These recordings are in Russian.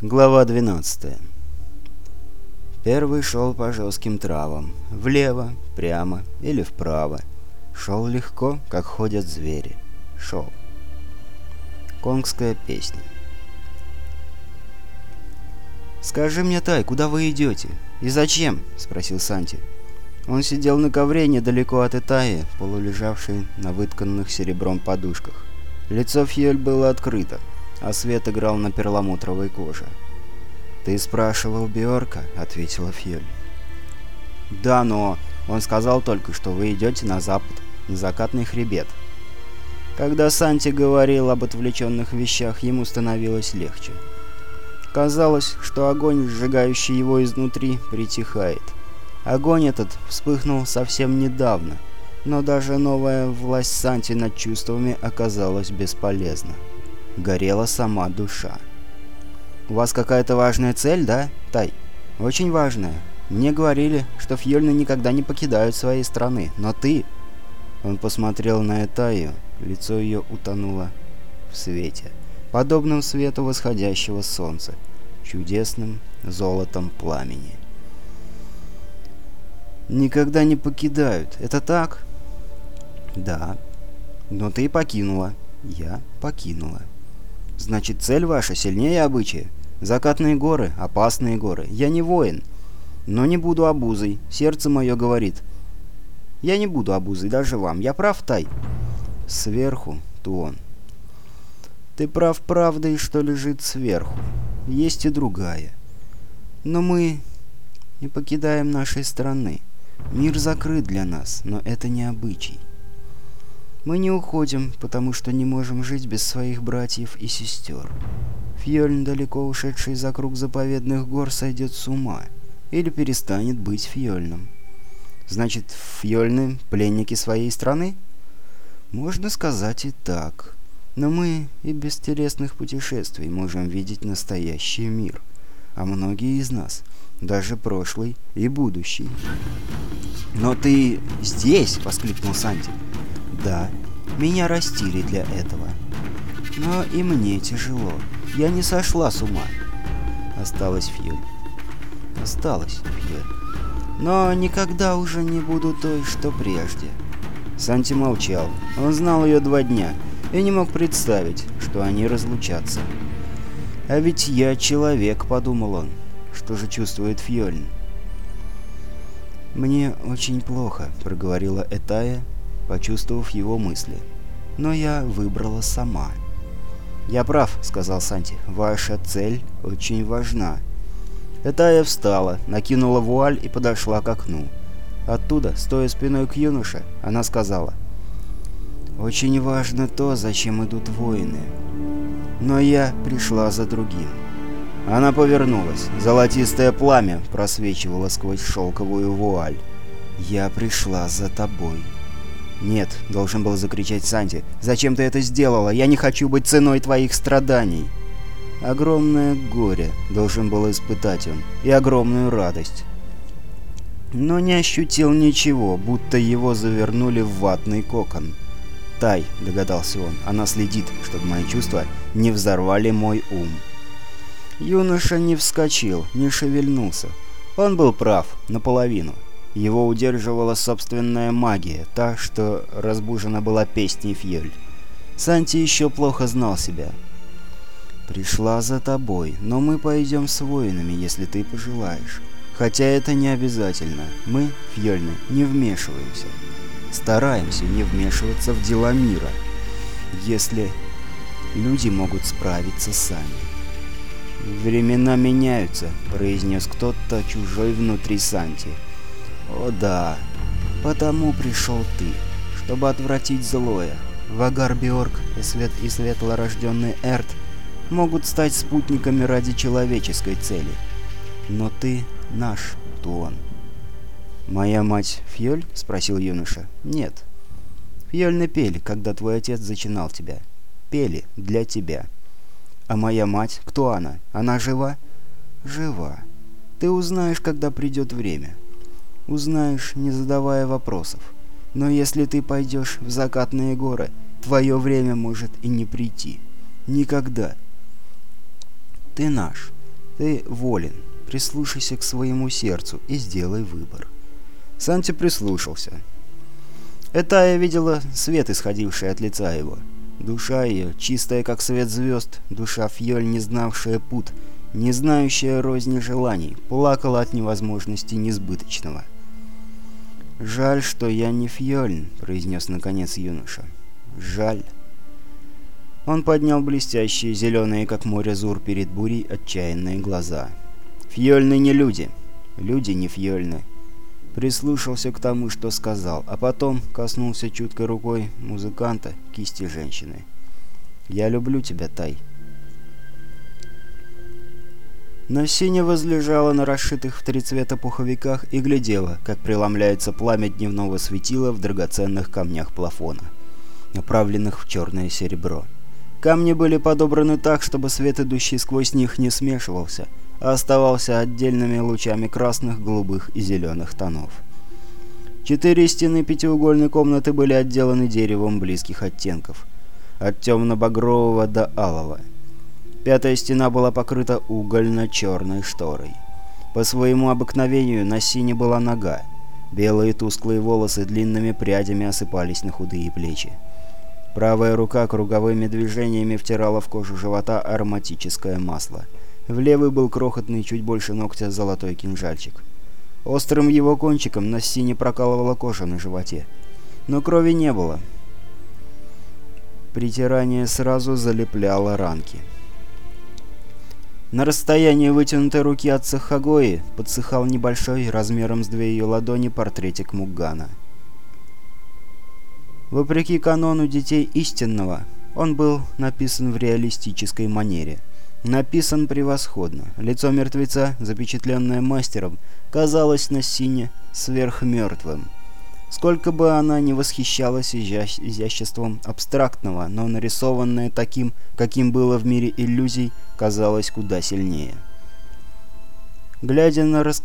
Глава 12 Первый шел по жестким травам. Влево, прямо или вправо. Шел легко, как ходят звери. Шел. Конгская песня. «Скажи мне, Тай, куда вы идете? И зачем?» — спросил Санти. Он сидел на ковре недалеко от Итаи, полулежавшей на вытканных серебром подушках. Лицо Фьель было открыто а свет играл на перламутровой коже. «Ты спрашивал Биорка?» — ответила Фьюль. «Да, но он сказал только, что вы идете на запад, на закатный хребет». Когда Санти говорил об отвлеченных вещах, ему становилось легче. Казалось, что огонь, сжигающий его изнутри, притихает. Огонь этот вспыхнул совсем недавно, но даже новая власть Санти над чувствами оказалась бесполезна горела сама душа. «У вас какая-то важная цель, да, Тай?» «Очень важная. Мне говорили, что фьёльны никогда не покидают своей страны, но ты...» Он посмотрел на Этаю, лицо ее утонуло в свете, подобном свету восходящего солнца, чудесным золотом пламени. «Никогда не покидают, это так?» «Да. Но ты покинула. Я покинула». Значит, цель ваша сильнее обычая. Закатные горы, опасные горы. Я не воин, но не буду обузой. Сердце мое говорит. Я не буду обузой даже вам. Я прав, Тай? Сверху, Туон. Ты прав правдой, что лежит сверху. Есть и другая. Но мы не покидаем нашей страны. Мир закрыт для нас, но это не обычай. Мы не уходим, потому что не можем жить без своих братьев и сестер. Фьёльн, далеко ушедший за круг заповедных гор, сойдет с ума. Или перестанет быть Фьёльном. Значит, Фьёльны — пленники своей страны? Можно сказать и так. Но мы и без телесных путешествий можем видеть настоящий мир. А многие из нас — даже прошлый и будущий. «Но ты здесь!» — воскликнул Санти. Да, меня растили для этого. Но и мне тяжело. Я не сошла с ума. Осталась Фьюль. Осталась Фьюль. Но никогда уже не буду той, что прежде. Санти молчал. Он знал ее два дня и не мог представить, что они разлучатся. «А ведь я человек», — подумал он. «Что же чувствует Фьёльн?» «Мне очень плохо», — проговорила Этая, почувствовав его мысли. «Но я выбрала сама». «Я прав», — сказал Санти. «Ваша цель очень важна». Этая встала, накинула вуаль и подошла к окну. Оттуда, стоя спиной к юноше, она сказала. «Очень важно то, зачем идут воины. Но я пришла за другим». Она повернулась. Золотистое пламя просвечивало сквозь шелковую вуаль. «Я пришла за тобой». «Нет», — должен был закричать Санти, — «зачем ты это сделала? Я не хочу быть ценой твоих страданий!» Огромное горе должен был испытать он, и огромную радость. Но не ощутил ничего, будто его завернули в ватный кокон. «Тай», — догадался он, — «она следит, чтобы мои чувства не взорвали мой ум». Юноша не вскочил, не шевельнулся. Он был прав, наполовину. Его удерживала собственная магия, та, что разбужена была песней Фьёль. Санти еще плохо знал себя. «Пришла за тобой, но мы пойдем с воинами, если ты пожелаешь. Хотя это не обязательно. Мы, Фьёльны, не вмешиваемся. Стараемся не вмешиваться в дела мира, если люди могут справиться сами». «Времена меняются», — произнес кто-то чужой внутри Санти. О да, потому пришел ты, чтобы отвратить злое. Вагар Биорг и, свет и светлорожденный Эрт могут стать спутниками ради человеческой цели. Но ты наш, Туон. «Моя мать Фьёль?» — спросил юноша. «Нет. Фьёльны пели, когда твой отец зачинал тебя. Пели для тебя. А моя мать, кто она? Она жива?» «Жива. Ты узнаешь, когда придет время узнаешь, не задавая вопросов. Но если ты пойдешь в закатные горы, твое время может и не прийти. Никогда. Ты наш. Ты волен. Прислушайся к своему сердцу и сделай выбор. Санти прислушался. Этая видела свет, исходивший от лица его. Душа ее, чистая как свет звезд, душа Фьоль, не знавшая пут, не знающая розни желаний, плакала от невозможности несбыточного. «Жаль, что я не Фьольн», — произнес наконец юноша. «Жаль». Он поднял блестящие, зеленые, как море зур перед бурей, отчаянные глаза. «Фьольны не люди. Люди не фьольны». Прислушался к тому, что сказал, а потом коснулся чуткой рукой музыканта кисти женщины. «Я люблю тебя, Тай». Но синя возлежала на расшитых в три цвета пуховиках и глядела, как преломляется пламя дневного светила в драгоценных камнях плафона, направленных в черное серебро. Камни были подобраны так, чтобы свет, идущий сквозь них, не смешивался, а оставался отдельными лучами красных, голубых и зеленых тонов. Четыре стены пятиугольной комнаты были отделаны деревом близких оттенков, от темно-багрового до алого. Пятая стена была покрыта угольно-черной шторой. По своему обыкновению на сине была нога. Белые тусклые волосы длинными прядями осыпались на худые плечи. Правая рука круговыми движениями втирала в кожу живота ароматическое масло. В левый был крохотный, чуть больше ногтя, золотой кинжальчик. Острым его кончиком на сине прокалывала кожа на животе. Но крови не было. Притирание сразу залепляло ранки. На расстоянии вытянутой руки от Сахагои подсыхал небольшой, размером с две ее ладони, портретик Мугана. Вопреки канону детей истинного, он был написан в реалистической манере. Написан превосходно. Лицо мертвеца, запечатленное мастером, казалось на сине сверхмертвым. Сколько бы она ни восхищалась изя изяществом абстрактного, но нарисованное таким, каким было в мире иллюзий, казалось куда сильнее. Глядя на рас...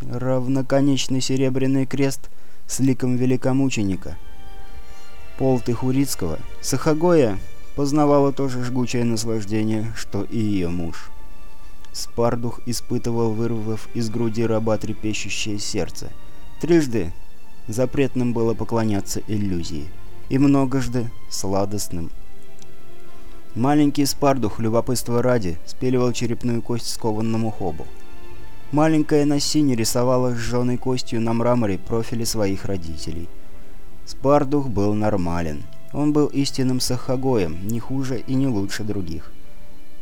равноконечный серебряный крест с ликом великомученика, пол Тыхурицкого, Сахагоя познавала то же жгучее наслаждение, что и ее муж. Спардух испытывал, вырвав из груди раба трепещущее сердце. Трижды запретным было поклоняться иллюзии, и многожды сладостным. Маленький Спардух, любопытство ради, спиливал черепную кость скованному хобу. Маленькая Нассини рисовала сжженной костью на мраморе профили своих родителей. Спардух был нормален. Он был истинным сахагоем, не хуже и не лучше других.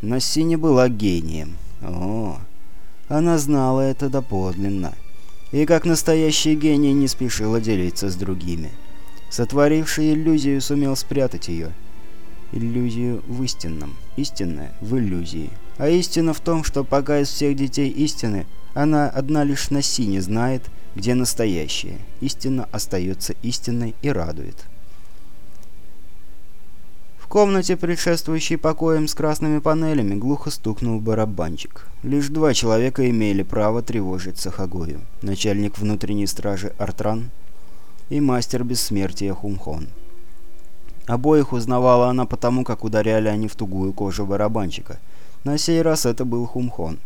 Нассини была гением. О, она знала это доподлинно и как настоящий гений не спешила делиться с другими. Сотворивший иллюзию сумел спрятать ее. Иллюзию в истинном, истинное в иллюзии. А истина в том, что пока из всех детей истины, она одна лишь на сине знает, где настоящее. Истина остается истинной и радует комнате, предшествующей покоям с красными панелями, глухо стукнул барабанчик. Лишь два человека имели право тревожить Сахагою. Начальник внутренней стражи Артран и мастер бессмертия Хумхон. Обоих узнавала она потому, как ударяли они в тугую кожу барабанчика. На сей раз это был Хумхон.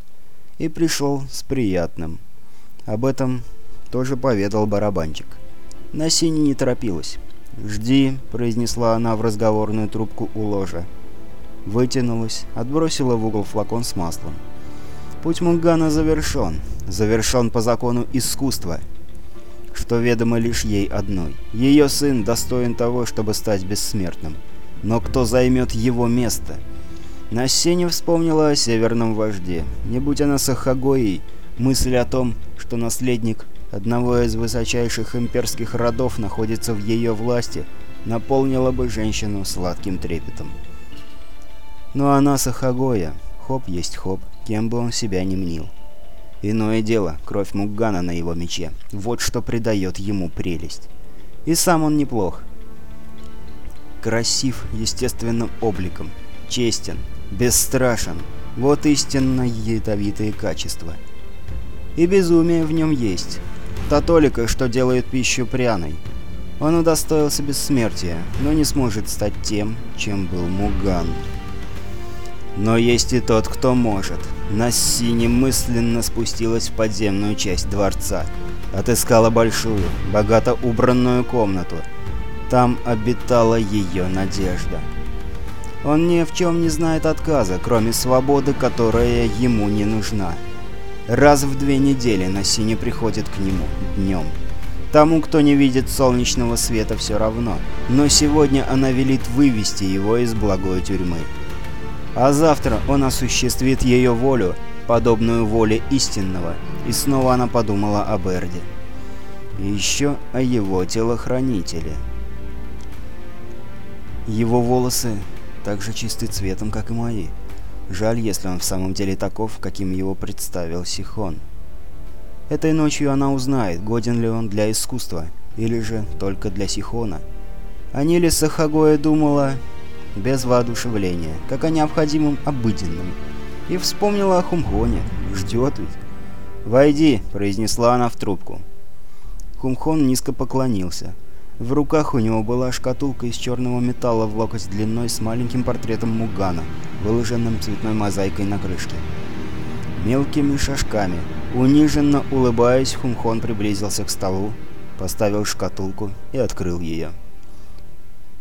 И пришел с приятным. Об этом тоже поведал барабанчик. На сине не торопилась. «Жди», — произнесла она в разговорную трубку у ложа. Вытянулась, отбросила в угол флакон с маслом. Путь Мунгана завершен. Завершен по закону искусства, что ведомо лишь ей одной. Ее сын достоин того, чтобы стать бессмертным. Но кто займет его место? Насене вспомнила о северном вожде. Не будь она Сахагоей, мысль о том, что наследник одного из высочайших имперских родов находится в ее власти, наполнила бы женщину сладким трепетом. Но она Сахагоя. Хоп есть хоп, кем бы он себя ни мнил. Иное дело, кровь Мугана на его мече. Вот что придает ему прелесть. И сам он неплох. Красив естественным обликом, честен, бесстрашен. Вот истинно ядовитые качества. И безумие в нем есть. Та толика, что делает пищу пряной. Он удостоился бессмертия, но не сможет стать тем, чем был Муган. Но есть и тот, кто может. Насси немысленно спустилась в подземную часть дворца. Отыскала большую, богато убранную комнату. Там обитала ее надежда. Он ни в чем не знает отказа, кроме свободы, которая ему не нужна. Раз в две недели Насси не приходит к нему днем. Тому, кто не видит солнечного света, все равно. Но сегодня она велит вывести его из благой тюрьмы. А завтра он осуществит ее волю, подобную воле истинного. И снова она подумала о Берде. И еще о его телохранителе. Его волосы так же чисты цветом, как и мои. Жаль, если он в самом деле таков, каким его представил Сихон. Этой ночью она узнает, годен ли он для искусства, или же только для Сихона. О Ниле Сахагоя думала без воодушевления, как о необходимом обыденном. И вспомнила о Хумхоне. Ждет ведь. «Войди», — произнесла она в трубку. Хумхон низко поклонился. В руках у него была шкатулка из черного металла в локоть длиной с маленьким портретом Мугана, выложенным цветной мозаикой на крышке. Мелкими шажками, униженно улыбаясь, Хумхон приблизился к столу, поставил шкатулку и открыл ее.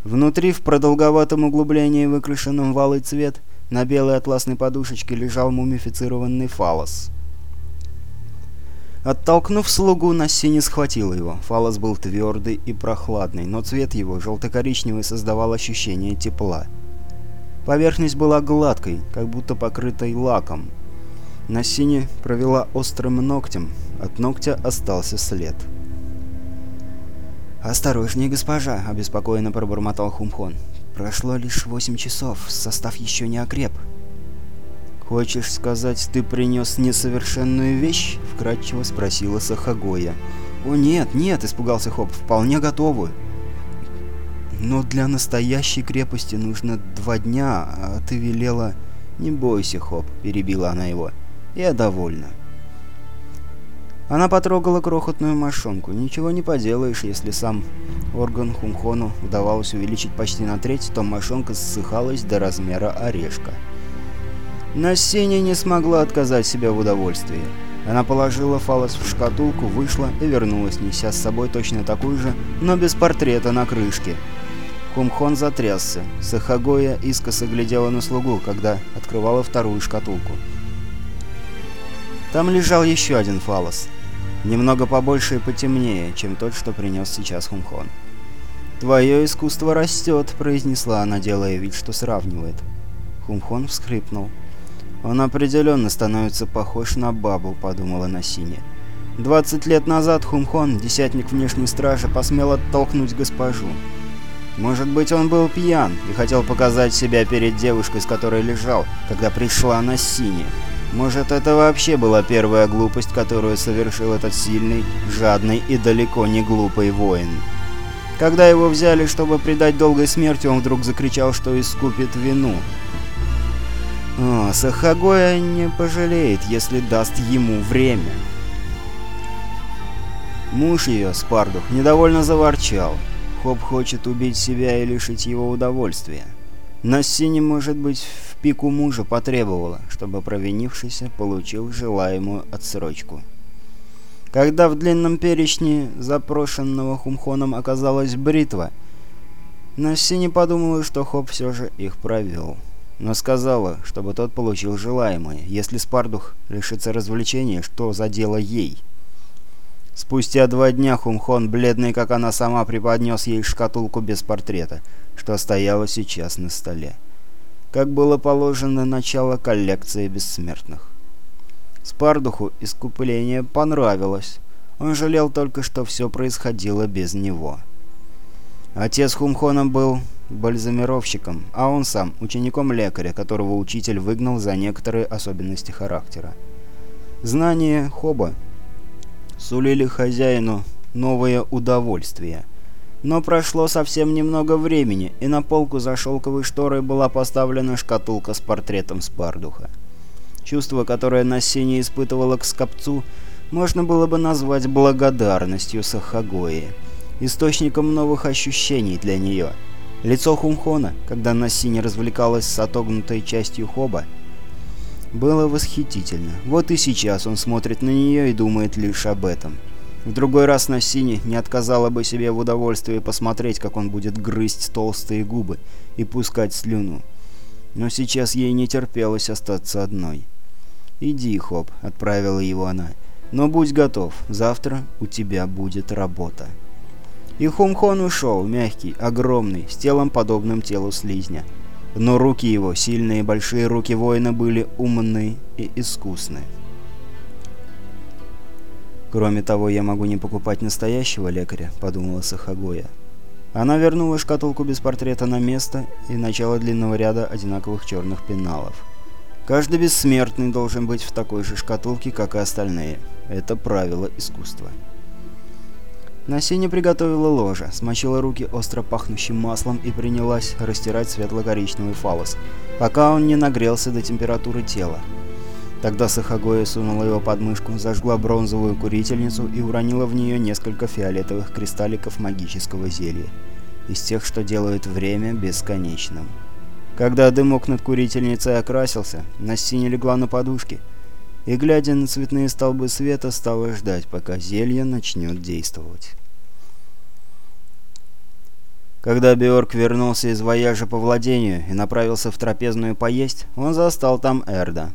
Внутри, в продолговатом углублении, выкрашенном в алый цвет, на белой атласной подушечке лежал мумифицированный фалос. Оттолкнув слугу, Насси не схватил его. Фалос был твердый и прохладный, но цвет его, желто-коричневый, создавал ощущение тепла. Поверхность была гладкой, как будто покрытой лаком. Нассини провела острым ногтем, от ногтя остался след. «Осторожнее, госпожа!» — обеспокоенно пробормотал Хумхон. «Прошло лишь восемь часов, состав еще не окреп». «Хочешь сказать, ты принес несовершенную вещь?» — вкратчиво спросила Сахагоя. «О нет, нет!» — испугался Хоп. «Вполне готовую». «Но для настоящей крепости нужно два дня, а ты велела...» «Не бойся, Хоп», — перебила она его. «Я довольна». Она потрогала крохотную мошонку. Ничего не поделаешь, если сам орган Хумхону удавалось увеличить почти на треть, то мошонка ссыхалась до размера орешка. Но не смогла отказать себе в удовольствии. Она положила фалос в шкатулку, вышла и вернулась, неся с собой точно такую же, но без портрета на крышке. Хумхон затрясся. Сахагоя искоса глядела на слугу, когда открывала вторую шкатулку. Там лежал еще один фалос. Немного побольше и потемнее, чем тот, что принес сейчас Хумхон. «Твое искусство растет», — произнесла она, делая вид, что сравнивает. Хумхон всхрипнул. «Он определенно становится похож на бабу», — подумала Насине. «Двадцать лет назад Хумхон, десятник внешней стражи, посмел оттолкнуть госпожу. Может быть, он был пьян и хотел показать себя перед девушкой, с которой лежал, когда пришла Насине. Может, это вообще была первая глупость, которую совершил этот сильный, жадный и далеко не глупый воин. Когда его взяли, чтобы предать долгой смерти, он вдруг закричал, что искупит вину. О, Сахагоя не пожалеет, если даст ему время. Муж ее, Спардух, недовольно заворчал. Хоп хочет убить себя и лишить его удовольствия. Насси может быть, в пику мужа потребовала, чтобы провинившийся получил желаемую отсрочку. Когда в длинном перечне запрошенного Хумхоном оказалась бритва, Насси не подумала, что Хоп все же их провел. Но сказала, чтобы тот получил желаемое. Если Спардух лишится развлечения, что за дело ей? Спустя два дня Хумхон, бледный как она сама, преподнес ей шкатулку без портрета, что стояла сейчас на столе. Как было положено начало коллекции бессмертных. Спардуху искупление понравилось. Он жалел только, что все происходило без него. Отец Хумхона был бальзамировщиком, а он сам учеником лекаря, которого учитель выгнал за некоторые особенности характера. Знание Хоба сулили хозяину новое удовольствие. Но прошло совсем немного времени, и на полку за шелковой шторой была поставлена шкатулка с портретом Спардуха. Чувство, которое Нассини испытывала к Скопцу, можно было бы назвать благодарностью Сахагои, источником новых ощущений для нее. Лицо Хумхона, когда Нассини развлекалась с отогнутой частью хоба, было восхитительно. Вот и сейчас он смотрит на нее и думает лишь об этом. В другой раз на сине не отказала бы себе в удовольствии посмотреть, как он будет грызть толстые губы и пускать слюну. Но сейчас ей не терпелось остаться одной. «Иди, Хоп», — отправила его она. «Но будь готов, завтра у тебя будет работа». И Хумхон ушел, мягкий, огромный, с телом подобным телу слизня. Но руки его, сильные большие руки воина, были умны и искусны. «Кроме того, я могу не покупать настоящего лекаря», — подумала Сахагоя. Она вернула шкатулку без портрета на место и начало длинного ряда одинаковых черных пеналов. Каждый бессмертный должен быть в такой же шкатулке, как и остальные. Это правило искусства. Насиня приготовила ложе, смочила руки остро пахнущим маслом и принялась растирать светло-коричневый фалос, пока он не нагрелся до температуры тела. Тогда Сахагоя сунула его под мышку, зажгла бронзовую курительницу и уронила в нее несколько фиолетовых кристалликов магического зелья. Из тех, что делают время бесконечным. Когда дымок над курительницей окрасился, Настиня легла на подушке и, глядя на цветные столбы света, стала ждать, пока зелье начнет действовать. Когда Беорг вернулся из вояжа по владению и направился в трапезную поесть, он застал там Эрда.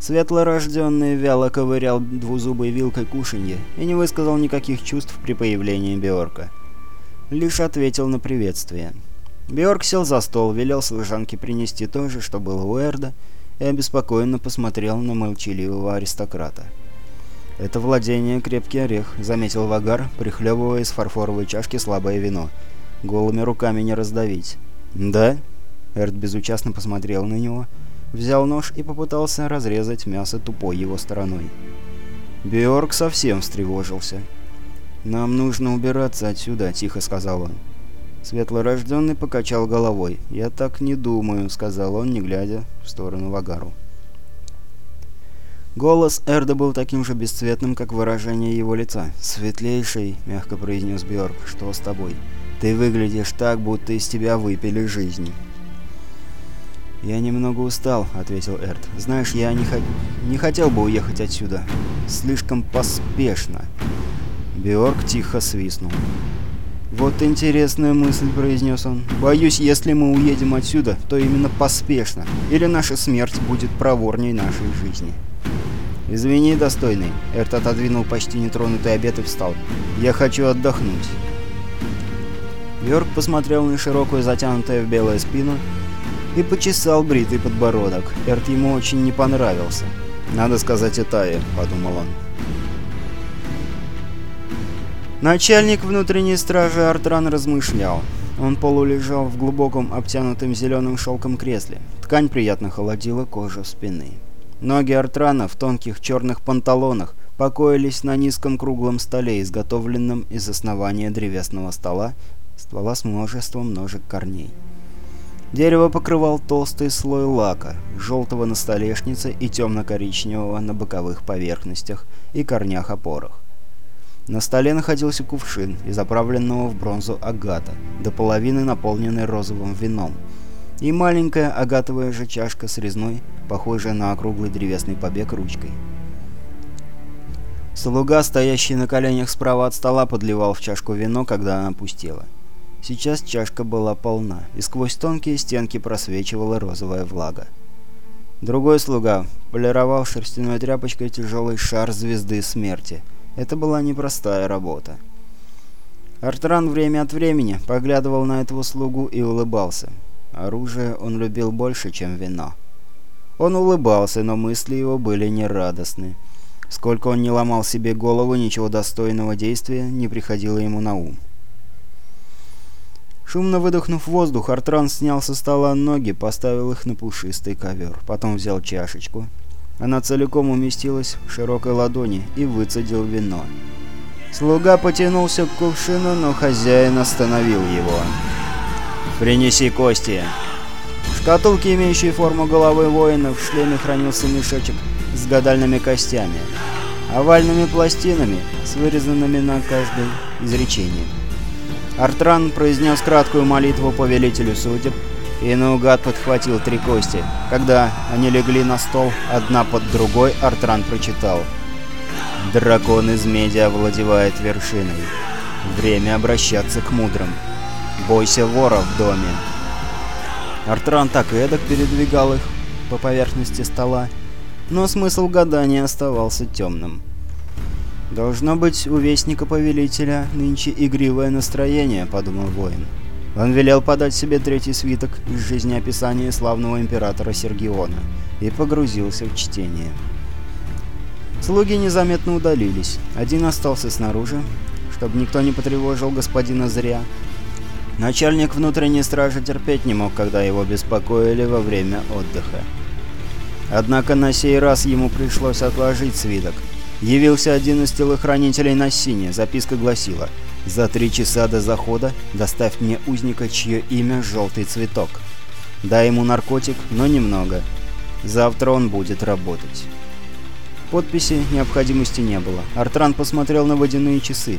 Светлорожденный вяло ковырял двузубой вилкой кушанье и не высказал никаких чувств при появлении Беорка. Лишь ответил на приветствие. Бьорк сел за стол, велел служанке принести то же, что было у Эрда, и обеспокоенно посмотрел на молчаливого аристократа. «Это владение крепкий орех», — заметил Вагар, прихлебывая из фарфоровой чашки слабое вино. «Голыми руками не раздавить». «Да?» — Эрд безучастно посмотрел на него, взял нож и попытался разрезать мясо тупой его стороной. Бьорк совсем встревожился. «Нам нужно убираться отсюда», — тихо сказал он. Светлорожденный покачал головой. «Я так не думаю», — сказал он, не глядя в сторону Вагару. Голос Эрда был таким же бесцветным, как выражение его лица. «Светлейший», — мягко произнес Бьорк, — «что с тобой? Ты выглядишь так, будто из тебя выпили жизнь». «Я немного устал», — ответил Эрд. «Знаешь, я не, не хотел бы уехать отсюда. Слишком поспешно». Бьорк тихо свистнул. «Вот интересная мысль», — произнес он. «Боюсь, если мы уедем отсюда, то именно поспешно, или наша смерть будет проворней нашей жизни». «Извини, достойный», — Эрт отодвинул почти нетронутый обед и встал. «Я хочу отдохнуть». Йорк посмотрел на широкую, затянутую в белую спину и почесал бритый подбородок. Эрт ему очень не понравился. «Надо сказать Итае», — подумал он. Начальник внутренней стражи Артран размышлял. Он полулежал в глубоком обтянутым зеленым шелком кресле. Ткань приятно холодила кожу спины. Ноги Артрана в тонких черных панталонах покоились на низком круглом столе, изготовленном из основания древесного стола, ствола с множеством ножек корней. Дерево покрывал толстый слой лака, желтого на столешнице и темно-коричневого на боковых поверхностях и корнях-опорах. На столе находился кувшин из заправленного в бронзу агата, до половины наполненный розовым вином, и маленькая агатовая же чашка с резной, похожая на округлый древесный побег ручкой. Слуга, стоящий на коленях справа от стола, подливал в чашку вино, когда она пустела. Сейчас чашка была полна, и сквозь тонкие стенки просвечивала розовая влага. Другой слуга полировал шерстяной тряпочкой тяжелый шар звезды смерти — это была непростая работа. Артран время от времени поглядывал на этого слугу и улыбался. Оружие он любил больше, чем вино. Он улыбался, но мысли его были нерадостны. Сколько он не ломал себе голову, ничего достойного действия не приходило ему на ум. Шумно выдохнув воздух, Артран снял со стола ноги, поставил их на пушистый ковер. Потом взял чашечку, она целиком уместилась в широкой ладони и выцедил вино. Слуга потянулся к кувшину, но хозяин остановил его. «Принеси кости!» В шкатулке, имеющей форму головы воина, в шлеме хранился мешочек с гадальными костями, овальными пластинами с вырезанными на каждой изречении. Артран произнес краткую молитву повелителю судеб, и наугад подхватил три кости. Когда они легли на стол, одна под другой, Артран прочитал. «Дракон из меди овладевает вершиной. Время обращаться к мудрым. Бойся вора в доме». Артран так и эдак передвигал их по поверхности стола, но смысл гадания оставался темным. «Должно быть, у Вестника Повелителя нынче игривое настроение», — подумал воин. Он велел подать себе третий свиток из жизнеописания славного императора Сергиона и погрузился в чтение. Слуги незаметно удалились. Один остался снаружи, чтобы никто не потревожил господина зря. Начальник внутренней стражи терпеть не мог, когда его беспокоили во время отдыха. Однако на сей раз ему пришлось отложить свиток. Явился один из телохранителей на сине. Записка гласила «За три часа до захода доставь мне узника, чье имя Желтый Цветок. Дай ему наркотик, но немного. Завтра он будет работать». Подписи необходимости не было. Артран посмотрел на водяные часы.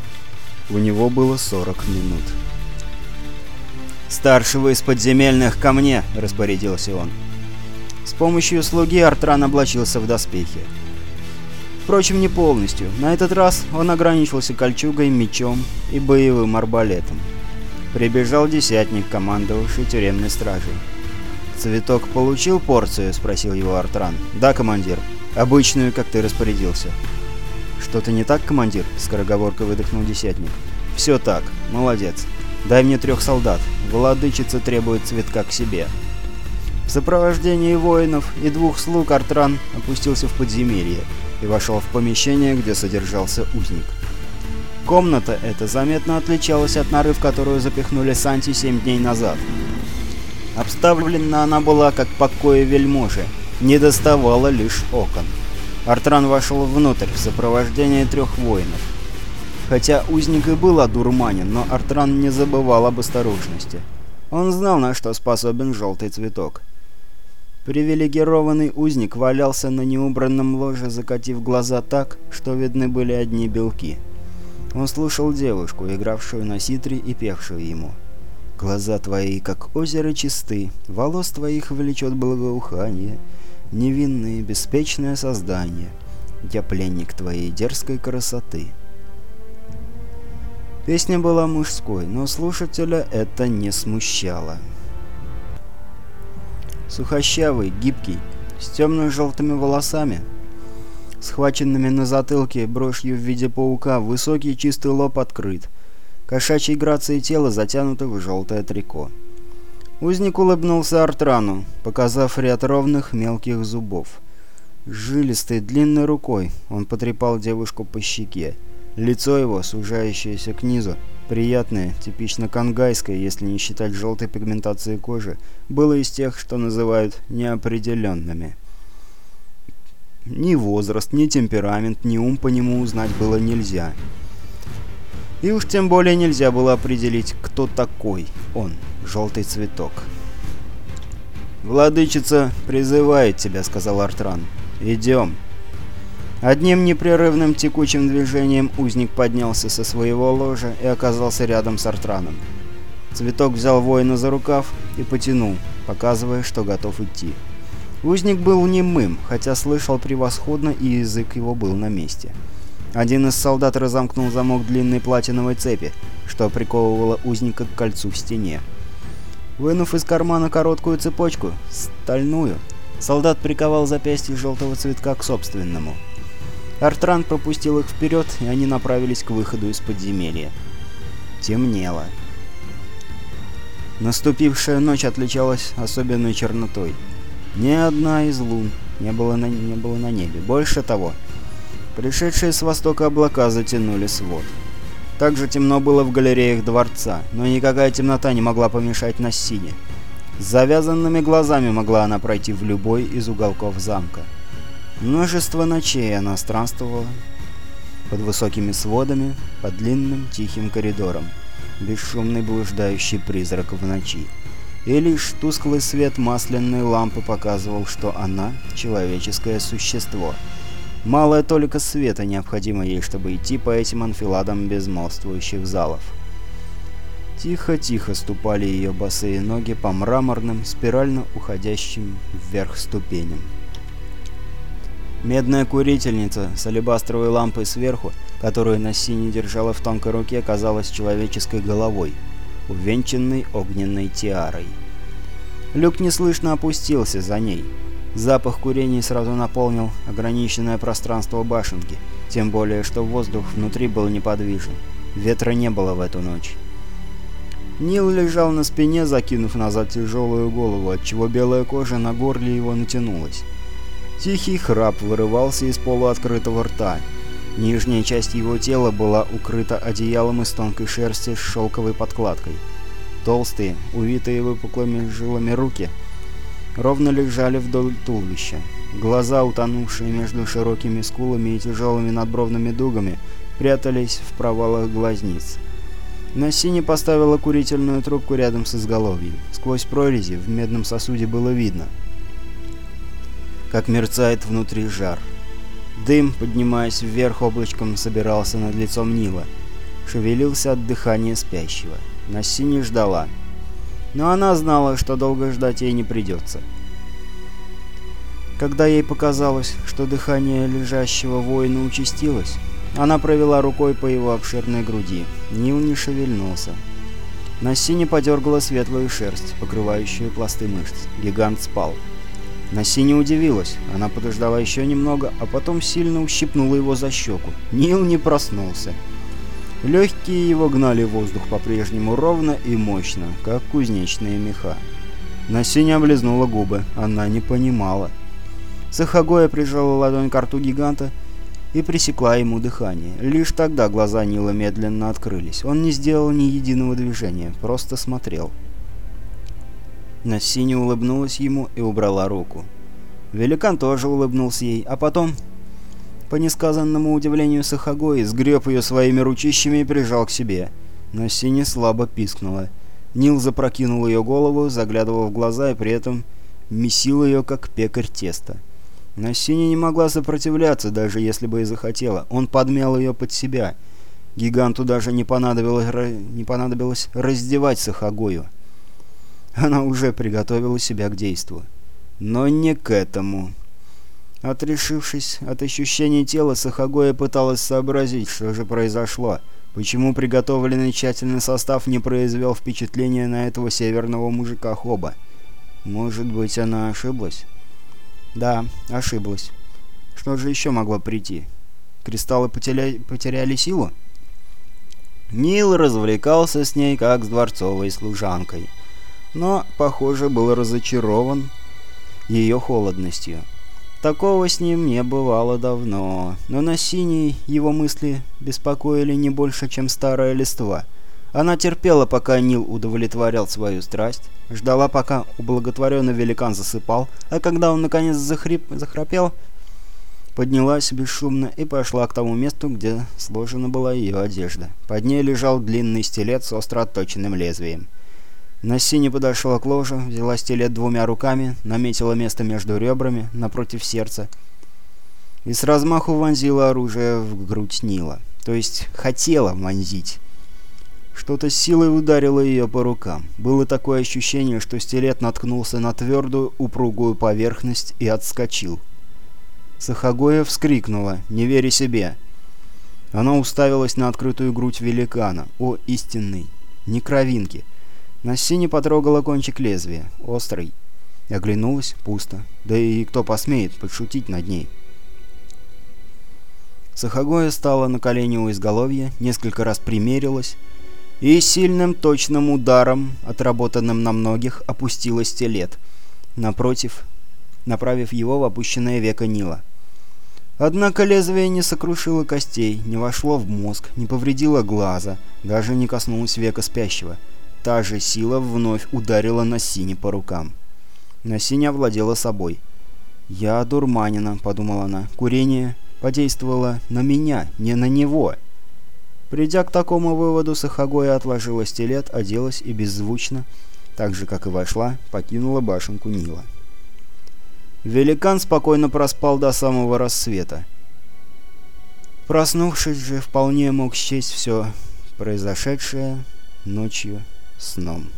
У него было 40 минут. «Старшего из подземельных ко мне!» — распорядился он. С помощью слуги Артран облачился в доспехи. Впрочем, не полностью. На этот раз он ограничился кольчугой, мечом и боевым арбалетом. Прибежал десятник, командовавший тюремной стражей. «Цветок получил порцию?» — спросил его Артран. «Да, командир. Обычную, как ты распорядился». «Что-то не так, командир?» — скороговоркой выдохнул десятник. «Все так. Молодец. Дай мне трех солдат. Владычица требует цветка к себе». В сопровождении воинов и двух слуг Артран опустился в подземелье и вошел в помещение, где содержался узник. Комната эта заметно отличалась от норы, в которую запихнули Санти семь дней назад. Обставлена она была как покои вельможи, не доставало лишь окон. Артран вошел внутрь в сопровождении трех воинов. Хотя узник и был одурманен, но Артран не забывал об осторожности. Он знал, на что способен желтый цветок. Привилегированный узник валялся на неубранном ложе, закатив глаза так, что видны были одни белки. Он слушал девушку, игравшую на ситре и певшую ему. «Глаза твои, как озеро чисты, волос твоих влечет благоухание, невинные, беспечное создание, я пленник твоей дерзкой красоты». Песня была мужской, но слушателя это не смущало. Сухощавый, гибкий, с темно-желтыми волосами, схваченными на затылке брошью в виде паука, высокий чистый лоб открыт, кошачьей грацией тела затянуто в желтое трико. Узник улыбнулся Артрану, показав ряд ровных мелких зубов. Жилистой длинной рукой он потрепал девушку по щеке. Лицо его, сужающееся к низу, приятное, типично кангайское, если не считать желтой пигментации кожи, было из тех, что называют неопределенными. Ни возраст, ни темперамент, ни ум по нему узнать было нельзя. И уж тем более нельзя было определить, кто такой он, желтый цветок. «Владычица призывает тебя», — сказал Артран. «Идем». Одним непрерывным текучим движением узник поднялся со своего ложа и оказался рядом с Артраном. Цветок взял воина за рукав и потянул, показывая, что готов идти. Узник был немым, хотя слышал превосходно и язык его был на месте. Один из солдат разомкнул замок длинной платиновой цепи, что приковывало узника к кольцу в стене. Вынув из кармана короткую цепочку, стальную, солдат приковал запястье желтого цветка к собственному. Артран пропустил их вперед, и они направились к выходу из подземелья. Темнело. Наступившая ночь отличалась особенной чернотой. Ни одна из лун не было на, не было на небе. Больше того, пришедшие с востока облака затянули свод. Также темно было в галереях дворца, но никакая темнота не могла помешать Нассине. С завязанными глазами могла она пройти в любой из уголков замка. Множество ночей она странствовала под высокими сводами, по длинным тихим коридорам, бесшумный блуждающий призрак в ночи. И лишь тусклый свет масляной лампы показывал, что она — человеческое существо. Малая толика света необходима ей, чтобы идти по этим анфиладам безмолвствующих залов. Тихо-тихо ступали ее босые ноги по мраморным, спирально уходящим вверх ступеням. Медная курительница с алебастровой лампой сверху, которую на сине держала в тонкой руке, казалась человеческой головой, увенчанной огненной тиарой. Люк неслышно опустился за ней. Запах курения сразу наполнил ограниченное пространство башенки, тем более, что воздух внутри был неподвижен. Ветра не было в эту ночь. Нил лежал на спине, закинув назад тяжелую голову, отчего белая кожа на горле его натянулась. Тихий храп вырывался из полуоткрытого рта. Нижняя часть его тела была укрыта одеялом из тонкой шерсти с шелковой подкладкой. Толстые, увитые выпуклыми жилами руки, ровно лежали вдоль туловища. Глаза, утонувшие между широкими скулами и тяжелыми надбровными дугами, прятались в провалах глазниц. Нассини поставила курительную трубку рядом с изголовьем. Сквозь прорези в медном сосуде было видно, как мерцает внутри жар. Дым, поднимаясь вверх облачком, собирался над лицом Нила. Шевелился от дыхания спящего. Нассини ждала. Но она знала, что долго ждать ей не придется. Когда ей показалось, что дыхание лежащего воина участилось, она провела рукой по его обширной груди. Нил не шевельнулся. На сине подергала светлую шерсть, покрывающую пласты мышц. Гигант спал. На сине удивилась. Она подождала еще немного, а потом сильно ущипнула его за щеку. Нил не проснулся. Легкие его гнали воздух по-прежнему ровно и мощно, как кузнечные меха. Насиня облизнула губы. Она не понимала. Сахагоя прижала ладонь к рту гиганта и пресекла ему дыхание. Лишь тогда глаза Нила медленно открылись. Он не сделал ни единого движения, просто смотрел. Нассини улыбнулась ему и убрала руку. Великан тоже улыбнулся ей, а потом, по несказанному удивлению Сахагои, сгреб ее своими ручищами и прижал к себе. Нассини слабо пискнула. Нил запрокинул ее голову, заглядывал в глаза и при этом месил ее, как пекарь теста. Но Синя не могла сопротивляться, даже если бы и захотела. Он подмял ее под себя. Гиганту даже не понадобилось, не понадобилось раздевать Сахагою. Она уже приготовила себя к действию. Но не к этому. Отрешившись от ощущений тела, Сахагоя пыталась сообразить, что же произошло. Почему приготовленный тщательный состав не произвел впечатления на этого северного мужика Хоба? Может быть, она ошиблась? Да, ошиблась. Что же еще могло прийти? Кристаллы потеря... потеряли силу? Нил развлекался с ней, как с дворцовой служанкой. Но, похоже, был разочарован ее холодностью. Такого с ним не бывало давно, но на синей его мысли беспокоили не больше, чем старая листва — она терпела, пока Нил удовлетворял свою страсть, ждала, пока ублаготворенный великан засыпал, а когда он наконец захрип, захрапел, поднялась бесшумно и пошла к тому месту, где сложена была ее одежда. Под ней лежал длинный стилет с остро отточенным лезвием. Нассини подошла к ложу, взяла стилет двумя руками, наметила место между ребрами, напротив сердца, и с размаху вонзила оружие в грудь Нила. То есть хотела вонзить. Что-то с силой ударило ее по рукам. Было такое ощущение, что стилет наткнулся на твердую, упругую поверхность и отскочил. Сахагоя вскрикнула, не веря себе. Она уставилась на открытую грудь великана. О, истинный! Не кровинки. На сине потрогала кончик лезвия. Острый. Оглянулась. Пусто. Да и кто посмеет подшутить над ней? Сахагоя стала на колени у изголовья, несколько раз примерилась, и сильным точным ударом, отработанным на многих, опустила стилет, напротив, направив его в опущенное веко Нила. Однако лезвие не сокрушило костей, не вошло в мозг, не повредило глаза, даже не коснулось века спящего. Та же сила вновь ударила на Сине по рукам. На Сине овладела собой. «Я дурманина», — подумала она. «Курение подействовало на меня, не на него». Придя к такому выводу, Сахагоя отложила стилет, оделась и беззвучно, так же, как и вошла, покинула башенку Нила. Великан спокойно проспал до самого рассвета. Проснувшись же, вполне мог счесть все произошедшее ночью сном.